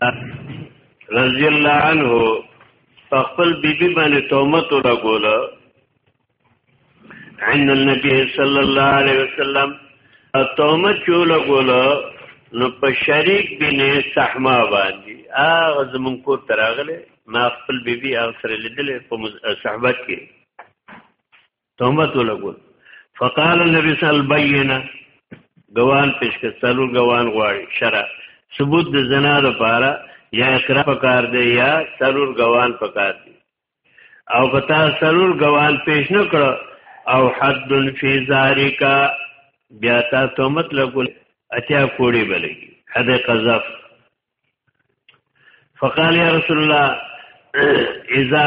رضی الله عنه په خپل بیبي باندې تهمت ولګول عن النبي صلی الله علیه وسلم تهمت ولګول نو په شریک بنې صحما باندې هغه زمون کو تراغله ما خپل بیبي هغه سره لیدل په صحبت کې تهمت ولګول فقال النبي صلی الله علیه وسلم ګوان پیش کړو ګوان غواړي شرع ثبوت د زنا لپاره یا اقرار پکار دی یا سرور ګوان پکار دی او پتا سرور ګوان پیش نه کړو او حد فی ذالک بیا تا تهمت لګول اتیا کوړي بلې حد قذف فقال یا رسول الله اذا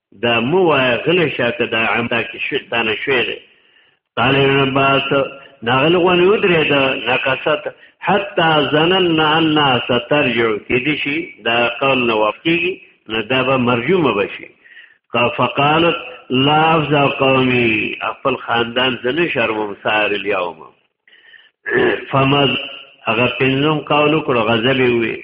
دا مو وای غل شاکه دا عمدا کې شو تا نه شوې ده قال ابن عباس ناغل غونی ودرې ده نقصت حتا ظننا ان سترجع کې دي شي دا قول نو وقتي نه دا به مرجومه بشي فقالت لا افز قومي خپل خاندان زنه شرم سار اليوم فمز هغه پنځم قول کړو غزل وي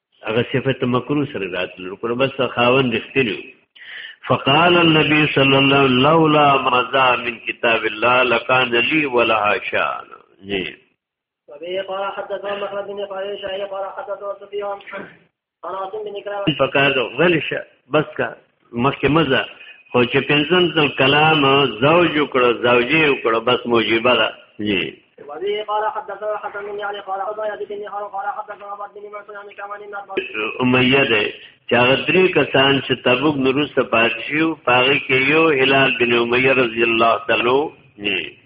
هغه صفت مکروه سره راتلل کړه بس خاوند رښتینی فقال النبي صلى الله عليه وسلم لولا مزا من كتاب الله لكان لي ولها شان جی وبه قال حدثنا محمد بن قال شيء قال حدثنا سفيان قال عاصم بن كرام فقال غلش بس کا مخکې مزه خو چې پنځم ځل کلام زوج وکړو زوجي وکړو بس موجبه ده جی وبه قال حدثنا حسن بن علي قال عبيد بن هار قال حدثنا عبد بن مسعود عن كمان بن اميه ده چې هغه درې کسان چې تبوک نورسته پاتشیو پاره کې یو هلال بن اميه رضی الله تعالی عنہ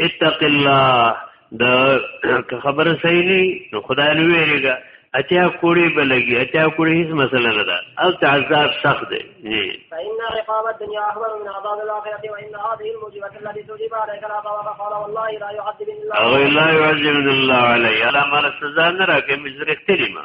اتق الله د خبره صحیح نه نو خدای نو ویریږي اتیا کوړي بلګي اتیا کوړي هیڅ مسله نه ده ال تعذاب سخت دی فإن عقاب الدنيا أحمر من عذاب الآخرة وإن هذه الموجبة التي تجيب عليك العقاب فقال والله لا يعذب الله أو لا يعذب الله علي على ما السزا نرى كم يزرق تلمه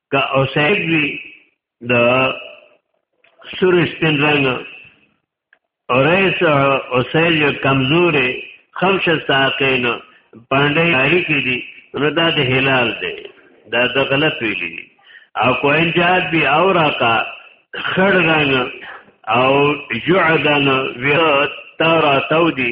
که اوسید وی د سور سپین رنگ اوریس اوسید یو کمزوری خمش ساقین پانډه یاری کی دی نو دا د هلال دی دا د غلط ویلی دی او کوین جاد بی اوراقا خړ رنگ او جعدن وی تارا تودی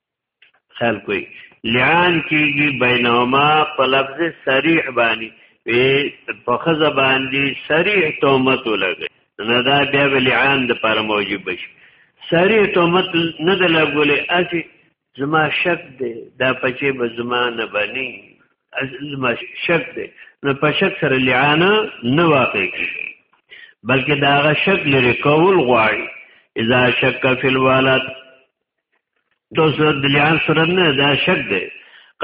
خیال کوي لعان کیږي بینهما په لفظ صریح باندې په خزه باندې صریح تهمت ولګي نه دا بیا لعان د پر موجب شي صریح تهمت نه د لګولې اسی زما شک دی دا پچې به زما نه بني زما شک دی نو په شک سره لعان نه واقع کیږي بلکې دا غ شک لري کول غواړي اذا شک فی الولد تو سر دلیان سره نه دا شک دی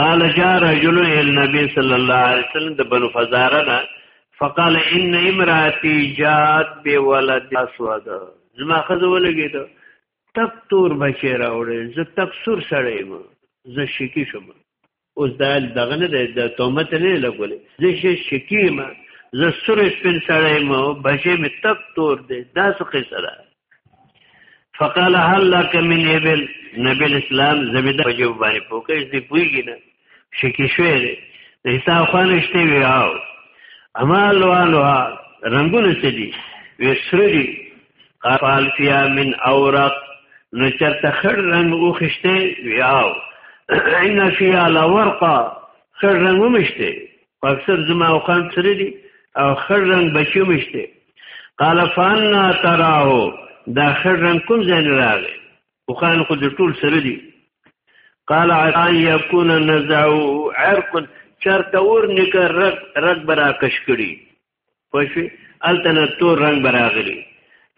قال جاء رجل الى النبي صلى الله عليه وسلم د بنو فزارنا فقال ان امراتي جاءت بولد اسود زما خزه ولګی ته تک تور بچی راوړې زه تک سور سړی ما زه شکی شوم اوس دا دغه نه دی د تهمت نه لګولې زه شي شکی ما زه سور سپین سړی ما بچې مې تک تور دی دا څه قصه ده فقال هل لك من ابل نبی اسلام زبیده په جواب باندې پوکې دې پویږي نه شکی شوې ده حساب خان شته وی او اما لوانها رنگونه سدي وسري قال فيها من اورق نو چرته خړ رنگ او خشته ویاو ان فيها لورقا خړ رنگ ومشته پرسر زما او خان سره دي او خړ رنگ بچو مشته قال فانا تراه دا خړ رنگ کوم ځای راغی او خان خو د ټول سره دي قال عطان يكون نزعو عرق چرته اور نکر رد رد برا کش کړي پښوی التنه تور رنگ براغلی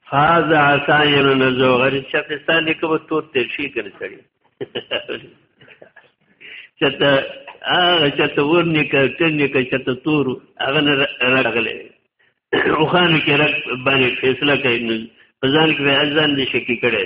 فاز عساین نزو غری شپستان دی کوم تور تیر شي کنه سړی چته هغه چته ورنی ک کنه ک چته تور هغه راغلی او خان کې رک باندې فیصله کوي ځان کې ځان دې شکی کړي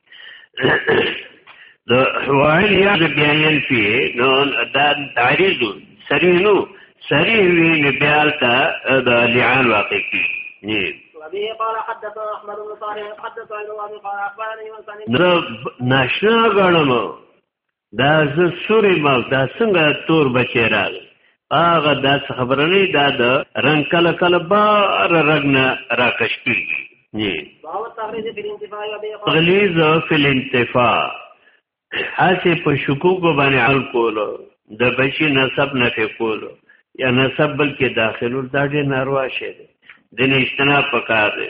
نو وایل یا بیان فی نو دا تعریض سری نو سری وی نو بیال تا دا لعان واقع کی نی نو ناشنا غړم دا زه سوري ما دا څنګه تور بچی راغی هغه دا خبره نه دا د رنگ کله کله بار رنگ نه راکش کیږي جی غلیظ فی الانتفاع هسه په شکوک باندې حل کولو د بچی نسب نه کولو یا نسب بل کې داخلو دا ډېر ناروا شی دی د اجتناب پکار دی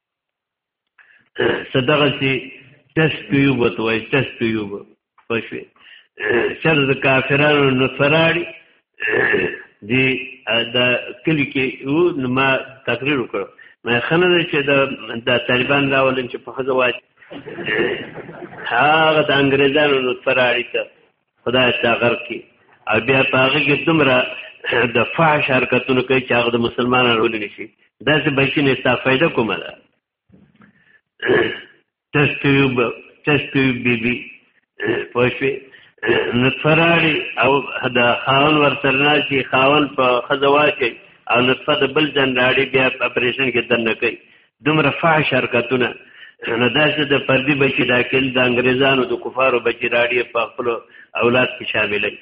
صدقه سي چش کیوب ته وای چش کیوب پښوی شر د کافرانو نو سراړي دی دا کلی کې وو نو ما تقریر وکړ ما خنه ده چې دا د طالبان راولم چې په خزه واچ هغه د انګريزانو نو سراړي ته خدای ته غر کې او بیا په هغه کې دومره د فحش حرکتونه کوي چې هغه د مسلمانانو ولې شي دا څه بچی نه ستا فائدہ کومه ده تشتیوب تشتیوب بی بی پوښوي نطفراړي او دا خاون ورسره ناشي خاون په خزوا کې او نطفه د بل جن راړي بیا اپریشن کې دنه کوي دومره فحش حرکتونه نو دا چې د پردي بچي دا کېل د انګريزانو د کفارو بچي راډي په خپل اولاد کې شاملې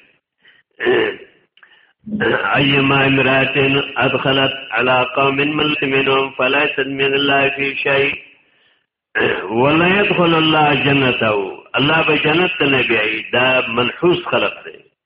ايما امراتن ادخلت على قوم مسلمين فليست من الله في شيء ولا يدخل الله جنته الله به جنت ته نه بیایي دا منحوس خلق دی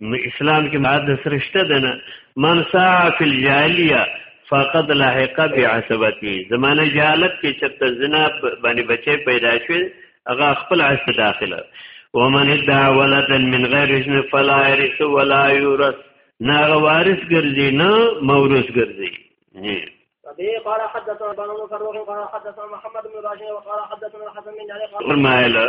اسلام کې ماده سرشته ده نه من سا فی الجاهلیه فقد لحق بعصبتی زمانه جهالت کې چرته زنا باندې بچي پیدا شوی هغه خپل عصب داخله ومن ادعى ولدا من غير اذن فلا يرث ولا يورث نه وارث ګرځي نه مورث ګرځي به قال حدثنا بن مفرغ قال حدثنا محمد بن راشد وقال حدثنا الحسن بن علي قال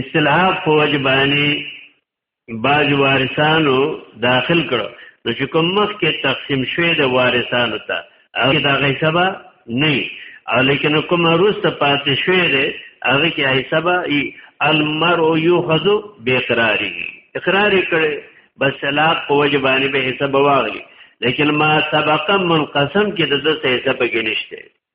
استلحاق په وجبانی باج وارثانو داخل کړو نو چې کوم مخ کې تقسیم شوی د وارثانو ته هغه دا غي سبا نه او لیکن کوم روس ته پاتې شوی دی هغه کې هي سبا ای المرء یوخذ بیقراری اقرار کړي بس لا قوج باندې به حساب واغلی لیکن ما سبق منقسم کې د دې حساب کې نشته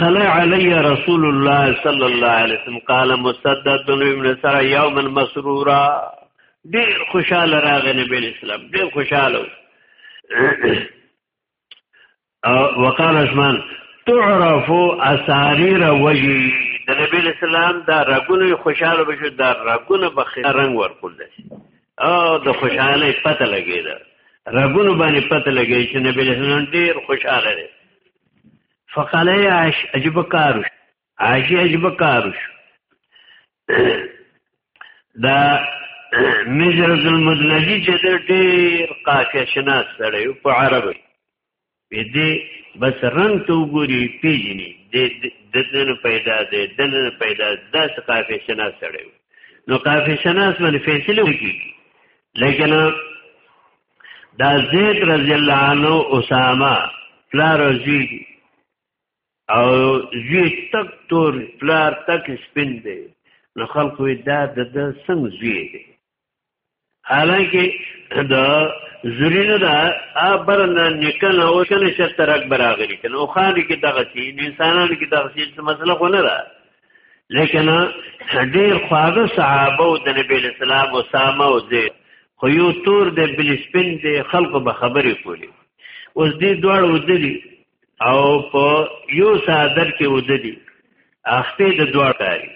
طلع علی رسول الله صلی الله علیه وسلم قال مسدد بن ابن سر یوم مسرورا ډیر خوشاله راغی نبی اسلام ډیر خوشاله وقال عثمان تعرف اساریر وجی د نبی اسلام دا رګونه خوشاله بشو دا رګونه په رنگ ورکول دي او د خوشاله پته لګیدا رګونه باندې پته لګی چې نبی اسلام ډیر خوشاله دی فقال يا عاش عجب کاروش عاش عجب کاروش دا مجر المدلجی چې د ډیر قافیه شناس سره یو په عربي به دې بس رنگ ته وګوري پیجنی د دنه پیدا دی دنه پیدا داس قافیه شناس سره یو نو قافیه شناس باندې فیصله وکړي لیکن دا زید رضی الله عنه اسامه پلار او زوی دي او زوی تک تور پلار تک سپین دی نو خلکو دا د څنګه زوی دی حالانکه دا زرینه دا ابر نه نکنه او کنه شترک براغلی کنه او خان کې دغه شي انسانانو کې دغه شي مسله خو نه ده لیکن ډیر خواږه صحابه او د نبی اسلام او سامه او زید خو یو تور د بلسپین د خلکو به خبرې کولې اوس دې دواړه ودلی او په یو صادر کې ودلی اخته د دواړه کاری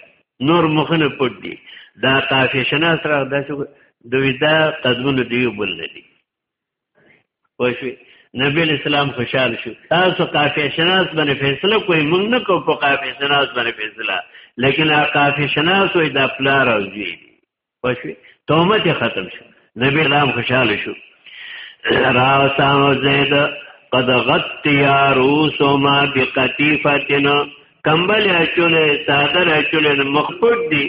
نور مخنه پټ دي دا کافي شناس را داسې دوی دا قدمونه دی بل نه دي وشوي نبی اسلام خوشحال شو تاسو قافیه شناس باندې فیصله کوئ موږ نه کوو په قافیه شناس باندې فیصله لیکن هغه قافیه شناس وي دا پلار او زوی دي وشوي تهمت ختم شو نبی اسلام خوشحال شو راوسام زید قد غطیا روسما بقطیفتنا کمبل اچولې صادر اچولې مخبوط دي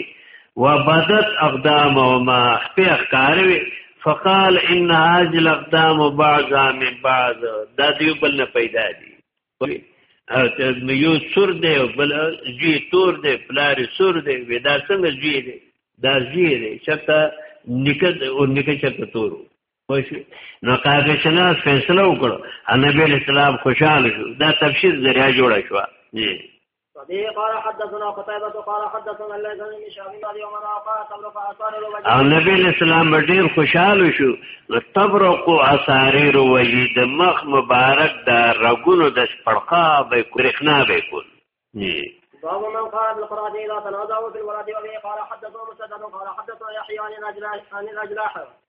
وبدت اقدامهما خپې اخکاروي فقال ان هذه الاقدام بعضا من بعض دا دیو بل نه پیدا دي یو سور دی بل جی تور دی پلار سور دی ودا څنګه جی دی دا جی دی چرته نکد او نکد چرته تورو خوشي نو قاضي شناس فیصله وکړه نبی اسلام خوشاله شو دا تفسیر ذریعہ جوړ شو جی او نبی اسلام ډیر خوشاله شو نو تبرق اثاریر وجی د مخ مبارک د رګونو د پړقا به کرخنا به کول جی باب من قال بالقراءة إذا تنازعوا في الولاة وبه قال حدثنا مسدد قال حدثنا يحيى عن الأجلاح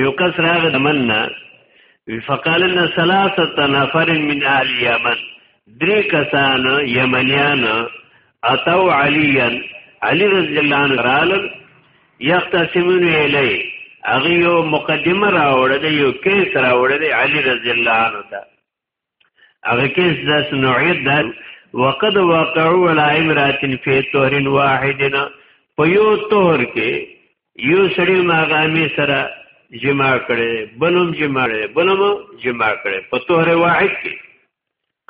یو کس راغ د مننا فقال ان ثلاثه نفر من اهل یمن درې کسان یمنیان اتو علیا علی رضی الله عنه رال یختصمون الی اغه یو مقدمه راوړل یو کیس راوړل علی رضی الله عنه ته هغه کیس داس نوعیت دا وقد وقعو ولا امرات فی طهر واحدنا په یو طهر کې یو سړی ماغامی سره جما کړي بلوم جما کړي بلوم جما کړي په طهر واحد کې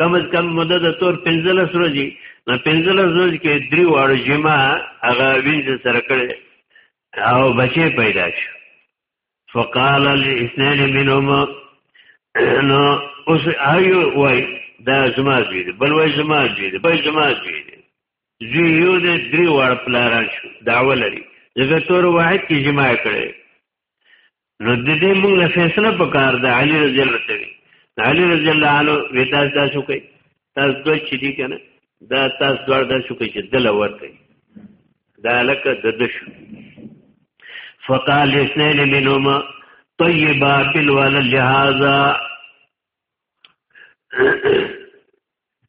کم از کم مده د طهر 15 ورځې نو 15 ورځې کې درې وړ جما هغه وینځ سره کړي او بچي پیدا شو فقال لاثنين منهم نو اوس ایو وای دا زما زوی دی بل وای زما زوی دی بل زما زوی دی زوی یو دی درې وړ پلاران شو دعوه لري زه تور واحد کې جمع کړي نو د دې موږ له فیصله پکار ده علي رضی الله تعالی علي رضی الله عنه ودا تاسو کوي تاسو دوی چې دي کنه دا تاسو دوړ د شو کې چې دل ورته دا لکه د د شو فقال اثنين منهما طيبا بالوال لهذا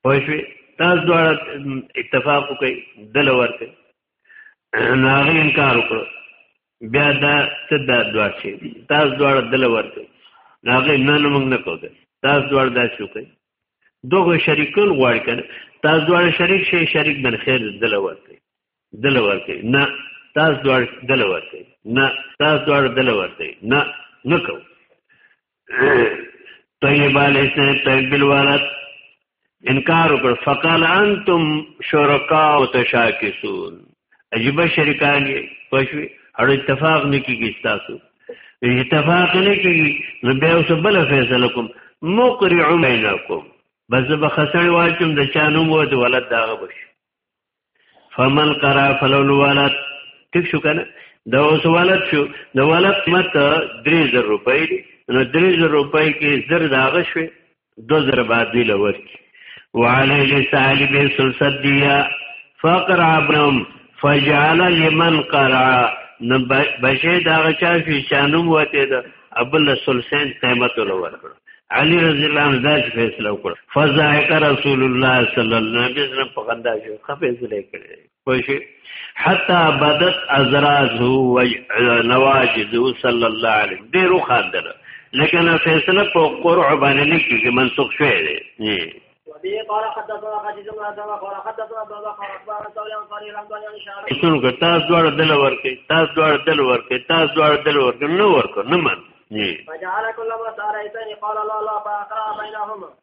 پښوی تاسو دوړ اتفاق کوي دل ورته ناغي انکار وکړو بیا دا څه دا دوړ شي تاسو دوړ دل ورته ناغي نن موږ نه کوو تاسو دوړ دا شو کوي دوه شریکون غواړي کنه تاسو دواړه شریک شي شریک بن خیر دل ورته دل ورته نه تاسو دواړه دل ورته نه تاسو دواړه دل ورته نه نکو طیب علیہ السلام طیب بالولد انکار وکړ فقال انتم شرکاء تشاکسون عجیب شریکان یې پښوی اړ اتفاق نه کیږي تاسو اتفاق نه کیږي نو بیا اوس بل فیصله کوم مقرع بینکم بس به خسړ واچم د چانو مو د ولادت داغه بش فمن قرا فلول ولادت ټیک شو کنه دا اوس ولادت شو د ولادت مت 3000 روپۍ دی نو 3000 روپۍ کې زر داغه شوي دو ضربه دل ورکی وعلی لسائل بی سلسدیا فقر ابنم فجعل لمن قرع نو بشه دا غچا شي شانوم وته دا ابل سلسین قیمت له ورکړ علی رضی الله عنه دا فیصله وکړه فزائق رسول الله صلی الله علیه وسلم په غندا شو خفیصله کړې وشي حتا بدت ازراز هو نواجز صلی الله علیه ډیرو خاندره لکه فیصله په قرع باندې نه کیږي منسوخ شوی دی څنګه که تاسو دواړه دل ورکې تاسو دواړه دل ورکې تاسو دواړه دل ورکې نه ورکو نه من فجعل كل ما ساريتني قال لا لا فاقرا بينهما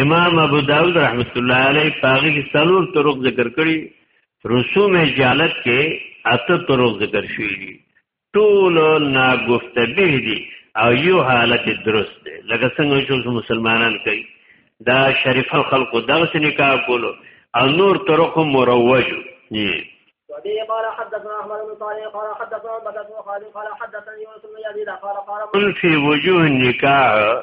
امام ابو داود رحمت الله علیه پاغه کې څلور طرق ذکر کړي رسوم جالت کې اته طرق ذکر شوي دي ټول ناګفته به دي او یو حالت درست دی لکه څنګه چې مسلمانان کوي دا شریف الخلق دغه نکاح کولو او نور طرق مروج دي وبه قال حدثنا احمد بن صالح قال حدثنا بكر بن خالد قال حدثني يونس بن يزيد قال قال في وجوه النكاح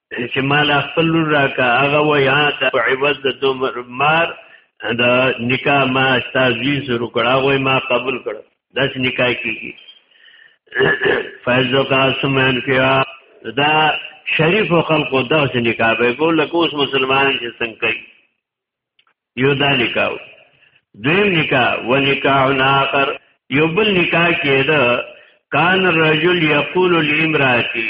چې مال خپل لور راکا هغه و یا د عوض د دومر مار د نکاح ما تازوی شروع کړه غوې ما قبول کړ داس نکاح کیږي فیضو کا سمن کیا دا شریف خلق داس نکاح به ګول کوس مسلمان چې څنګه کوي یو دا نکاح دویم نکاح و نکاح اخر یو بل نکاح کېده کان الرجل یقول لامراتی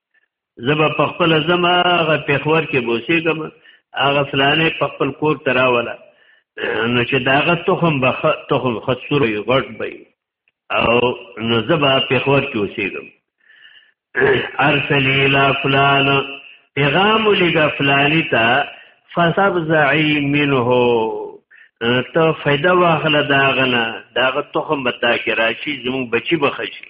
زه به په خپل زما هغه پیښور کې بوسېږم هغه فلانه په خپل کور ته راوله نو چې داغه تخم به تخم خطسور وي غټ به او نو زه به پیښور کې اوسېږم ارسلی لا فلان پیغام لګا فلانی ته فسبزعی منه ته فایده واخله داغنه داغه تخم به تا کې راشي زموږ بچي بخشي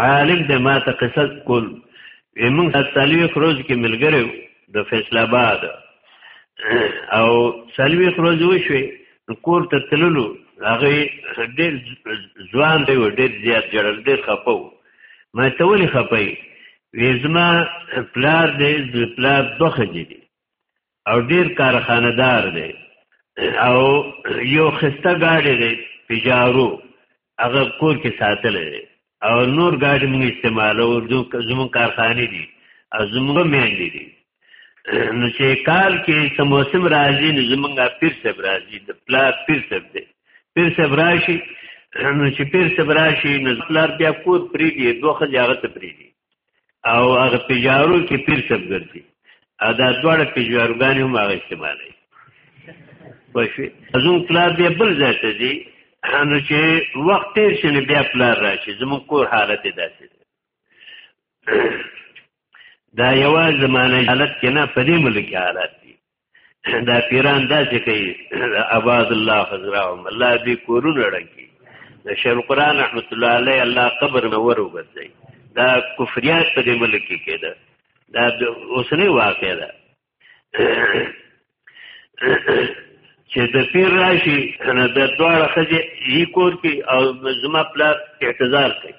عالم د ما ته قصه کول موږ سالوي خروج کې ملګری د فیصل آباد او سالوي خروج وشوي کور ته تللو هغه ډېر ځوان دی ډېر زیات جړل ډېر خپو ما ته ولې خپي وېزما پلار دې د پلار دوخه دي او ډیر کارخانه دار دی او یو خسته گاډی دی پجارو هغه کور کې ساتل دی او نور گاډی موږ استعمالو زموږ کارخانه دي او زموږ میندې دي نو چې کال کې سم موسم راځي نو زمونږه پیر صاحب راځي د پلار پیر صاحب دی پیر صاحب راشي نو چې پیر صاحب راشي نو پلار بیا کور پری دی دوه خځه هغه ته پری دی او هغه پجارو کې پیر سب ګرځي او دا دواړه پجاروګان هم هغه استعمالوي پښې ازون پلار بیا بل ځای ته ځي نو چې وخت تیر شي نو بیا پلار راشي زموږ کور حالت یې داسې دی دا یوازې زمانه حالت کې نه په دې ملک حالت دي دا پیران دا چې کوي آباد الله حضرهم الله دې کورونه ړنګي د شیخ القرآن رحمت الله علیه الله قبر نور وګرځي دا کفریات په دې ملک کې کېده دا اوسنی واقع ده چې د پیر راشي نه د دواړه خځې یې کور کې او زما پلار اعتذار کوي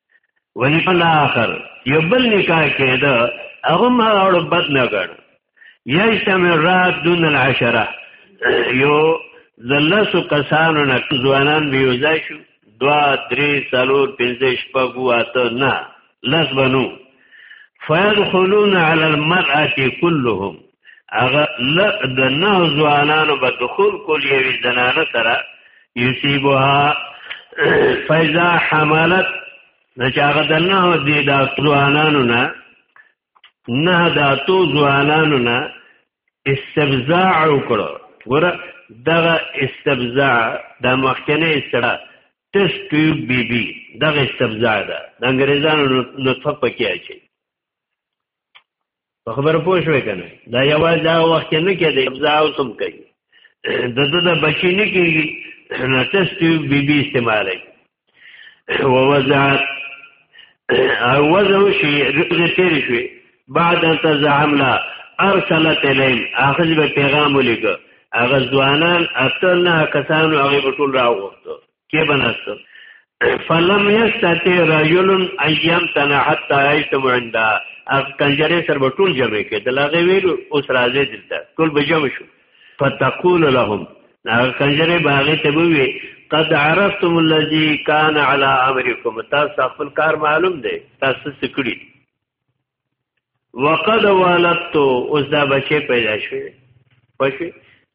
ولی په الاخر یو بل نکاح کېده هغه ما اړو بد نه ګڼ یجتمع رات دون العشره یو زلسو کسانو نه ځوانان به یوځای شو دوا درې څلور پنځه شپږ واته نه لس بنو فیدخلون علی المرأه كلهم هغه د نه ځوانانو به دخول کول یوې زنانه سره یصیبها فیضا حملت نه چې هغه د نه دی د ځوانانو نه نه د اتو ځوانانو نه استبزاع وکړو ګوره دغه استبزاع د مخکنه سره تش ټیوب بی بی دغه استبزاع ده د انګریزانو نطفه پکې اچي په خبر پوه شوې کنه دا یواز دا وخت کې نه کېږي ابزا او سم کوي د د د بچی نه کېږي نه تاسو بي بي استعمالي او وزعت او وزعو شي رزه تیر شوي بعد ان تزعملا ارسلت الیم اخذ به پیغام ولیکه هغه ځوانان اتل نه کسانو هغه ټول راوغوښتو کې بناستو فلم یستتی رجل ایام تنا حتا ایتم عند اف کنجره سر بتول جمع کې دلاغه ویل اوس راځي دلته ټول به جمع شو فتقول لهم هغه کنجره باغې ته وی قد عرفتم الذي كان على امركم تاسو خپل کار معلوم دی تاسو سکړي وقد ولدت اوس دا بچي پیدا شوی پښې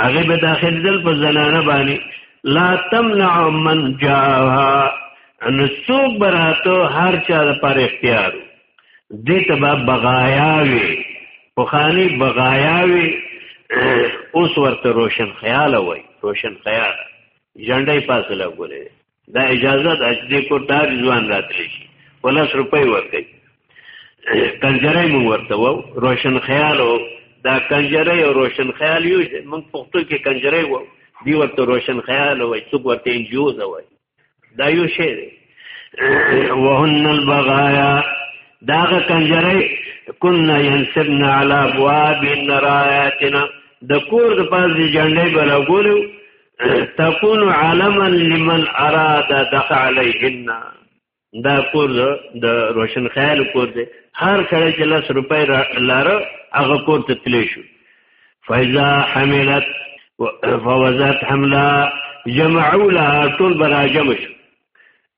هغه به داخل دل په زنانه باندې لا تمنع من جاها ان سوق براتو هر چا د پر اختیار دې ته به بغایاوي په خاني بغایاوي اوس ورته روشن خیال وای روشن خیال جنډې پاسه لګولې دا اجازه ده چې د کور دار ځوان راتلی شي ولاس روپۍ ورکړي کنجرای مو ورته وو روشن خیال او دا کنجرای او روشن خیال یو موږ پښتو کې کنجرای وو دی ورته روشن خیال او څوک ورته انجیو دا وای دا یو شی دی وهن البغایا داغه کنجرای کنا ينسبنا على ابواب النراياتنا د کور د پاز جنډې بلګولو تكون علما لمن اراد دخ عليهن دا کور د روشن خیال کور دی هر کله چې لس روپۍ لاره هغه کور ته تلی شو فیضا حملت فوزت حملا جمعو لها ټول برا جمع شو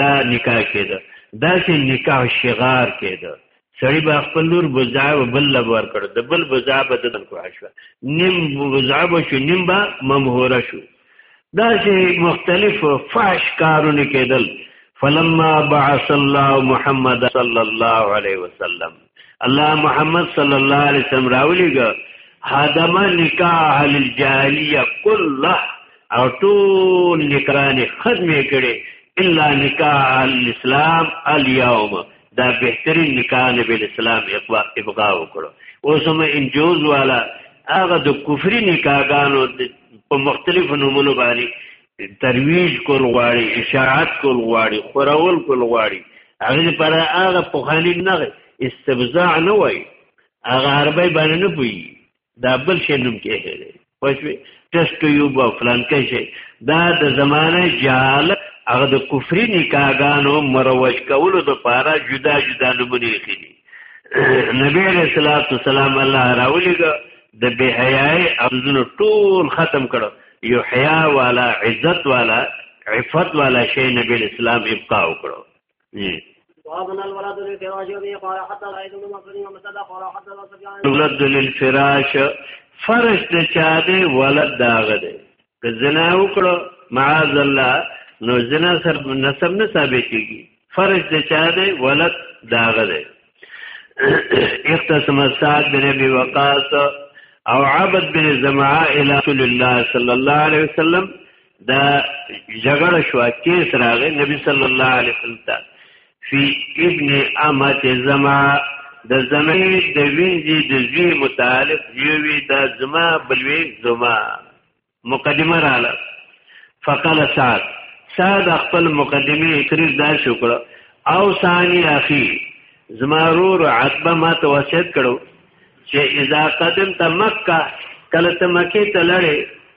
دا نکاح کېده دا چې نکاح شغار کېده سړی به خپل لور بزا او بل لور کړ د بل بزا به د کو شو نیم بزا به شو نیم به ممهوره شو دا چې مختلف فاش کارونه کېدل فلما بعث الله محمد صلی الله علیه وسلم الله محمد صلی الله علیه وسلم راولېګ هدم نکاح الجاهلیه كله او ټول نکرانی ختم کړي الا نکاح الاسلام اليوم دا بهترین نکاح نبی اسلام ابغاء وکړو اوس هم انجوز والا هغه د کفري نکاحګانو په مختلفو نمونو باندې ترویج کول غواړي اشاعت کول غواړي خورول کول غواړي هغه پر هغه پوخانی نه استبزاع نه وای هغه عربی باندې نه پوي دا بل شي نوم کې هېره پښوی ټیسټ یوب فلان کې شي دا د زمانه جهال هغه د کفري نکاګانو مروج کولو د پاره جدا جدا نمونه خېلي نبی رسول الله صلی الله علیه الله راولېګه د بهایي ارزونه ټول ختم کړو یو حیا والا عزت والا عفت والا شی نبی اسلام ابقا وکړو ولد للفراش فرش د چا دی ولد داغه دی که زنا وکړو معاذ الله نو زنا سر نسب نه ثابت کیږي فرش د چا دی ولد داغه دی اختصم سعد بن ابي وقاص او عبد بن زمعاء الى رسول الله صلى الله عليه وسلم دا جګړه شو کیس راغی نبی صلی الله علیه وسلم ته فی ابن امت زما د زمې د وینځي د زوی متعلق یوی دا زما بلوی زما مقدمه رااله فقال سعد سعد خپل مقدمه اکریر دا شو کړ او ثانی اخی زما رور عتبه ما ته وصیت کړو چې اذا قدمت مکه کله ته مکه ته لړې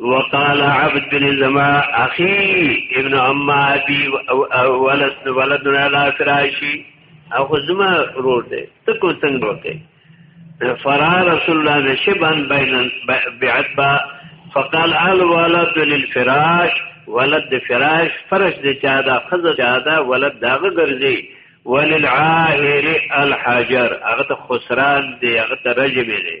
وقال عبد بن زما اخي ابن ام ابي ولد ولد على فراشي او زما رور دي ته کو څنګه وته فرا رسول الله نشبان بين بعتبا فقال ال ولد للفراش ولد فراش فرش دي چا دا خزه چا دا ولد داغه ګرځي وللعائر الحجر هغه ته خسران دی هغه ته رجم دی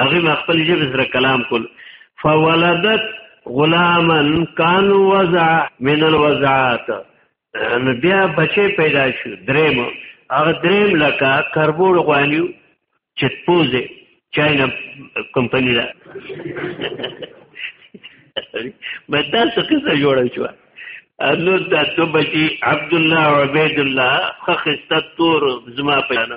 هغه ما خپل ژبه سره کلام کول فولدت غلاما کان وضع من الوضعات نو بیا بچی پیدا شو دریم هغه دریم لکه کربوړ غوانیو چې پوزه چاینا کمپنی دا مې تاسو څه جوړ شو نو دا څو بچي عبد الله عبید الله خخسته تور زما پیانو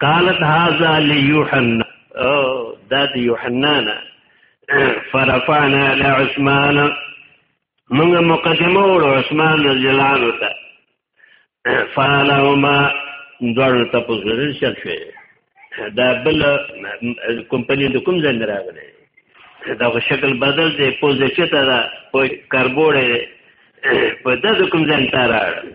قالت هذا ليوحنا او دا د یوحنا نه فرفعنا الى عثمان موږ مقدمه ور عثمان رضی الله عنه ته فعلهما دوړ ته پوزرل شل شي دا بل کمپنی د کوم ځای راغلی دا شکل بدل دی پوزه چته دا په کربوړې په دغه کوم ځای ته راغلی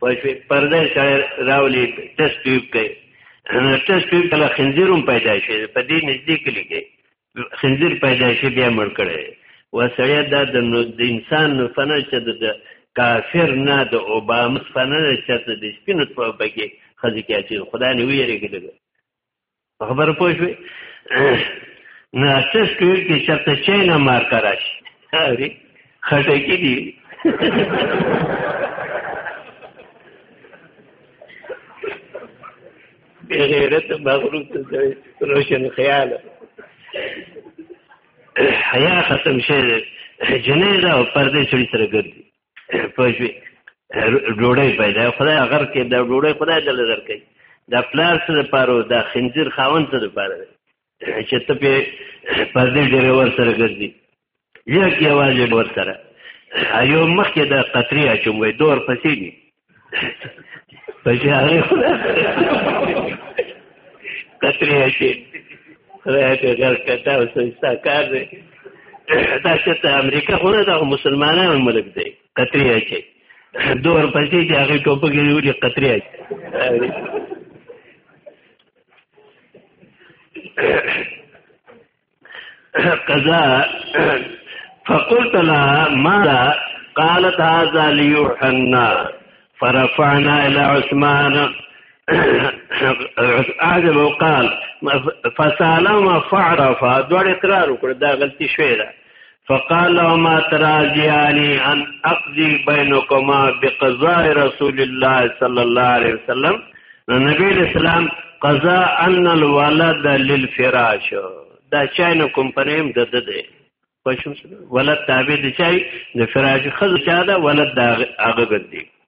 پښې پرده سره راولي ټیسټ ټیوب کوي ټیسټ ټیوب کله خنزیر هم پیدا شي په دې نږدې کلی کې خنزیر پیدا شي بیا مړ کړي وسړی دا د نو د انسان نو فنه چې د کافر نه د اوباما فنه چې د سپینو په بګي خځه کې چې خدای نه ویریږي په خبره پوه شوې نه سس کوي چې چرته چینا مارکا راشي هري خټکی دي غیرت مغروب ته روشن خیال حیا ختم شه جنې دا پردې سړي سره ګرځي پښوی ډوړی پیدا خدای غر کې دا ډوړی خدای دل درکې دا پلار سره پاره دا خنزیر خاون سره پاره چې ته په پردې ډېر ور سره ګرځي یو کې आवाज ور سره ایو مخکې د قطریا چوم وي دور پسې دي بشاره کتری شي خدای دې غل کته او سنستا کار دی دا چې امریکا خو نه دا مسلمانانو ملک دی کتری شي دور پسې چې هغه ټوپک یې وړي کتری شي قضا فقلت لها ماذا قالت هذا ليوحنا فرفعنا إلى عثمان عجب وقال فسالما فعرف دوار اقرار وکړ دا غلطي شوې ده فقال ما تراجعان ان اقضي بينكما بقضاء رسول الله صلى الله عليه وسلم نبی اسلام قضا ان الولد للفراش دا چاینه کمپنی هم د ده دی پښم ولد تابع دی چای د فراش خزه چا دا ولد دا هغه ګرځي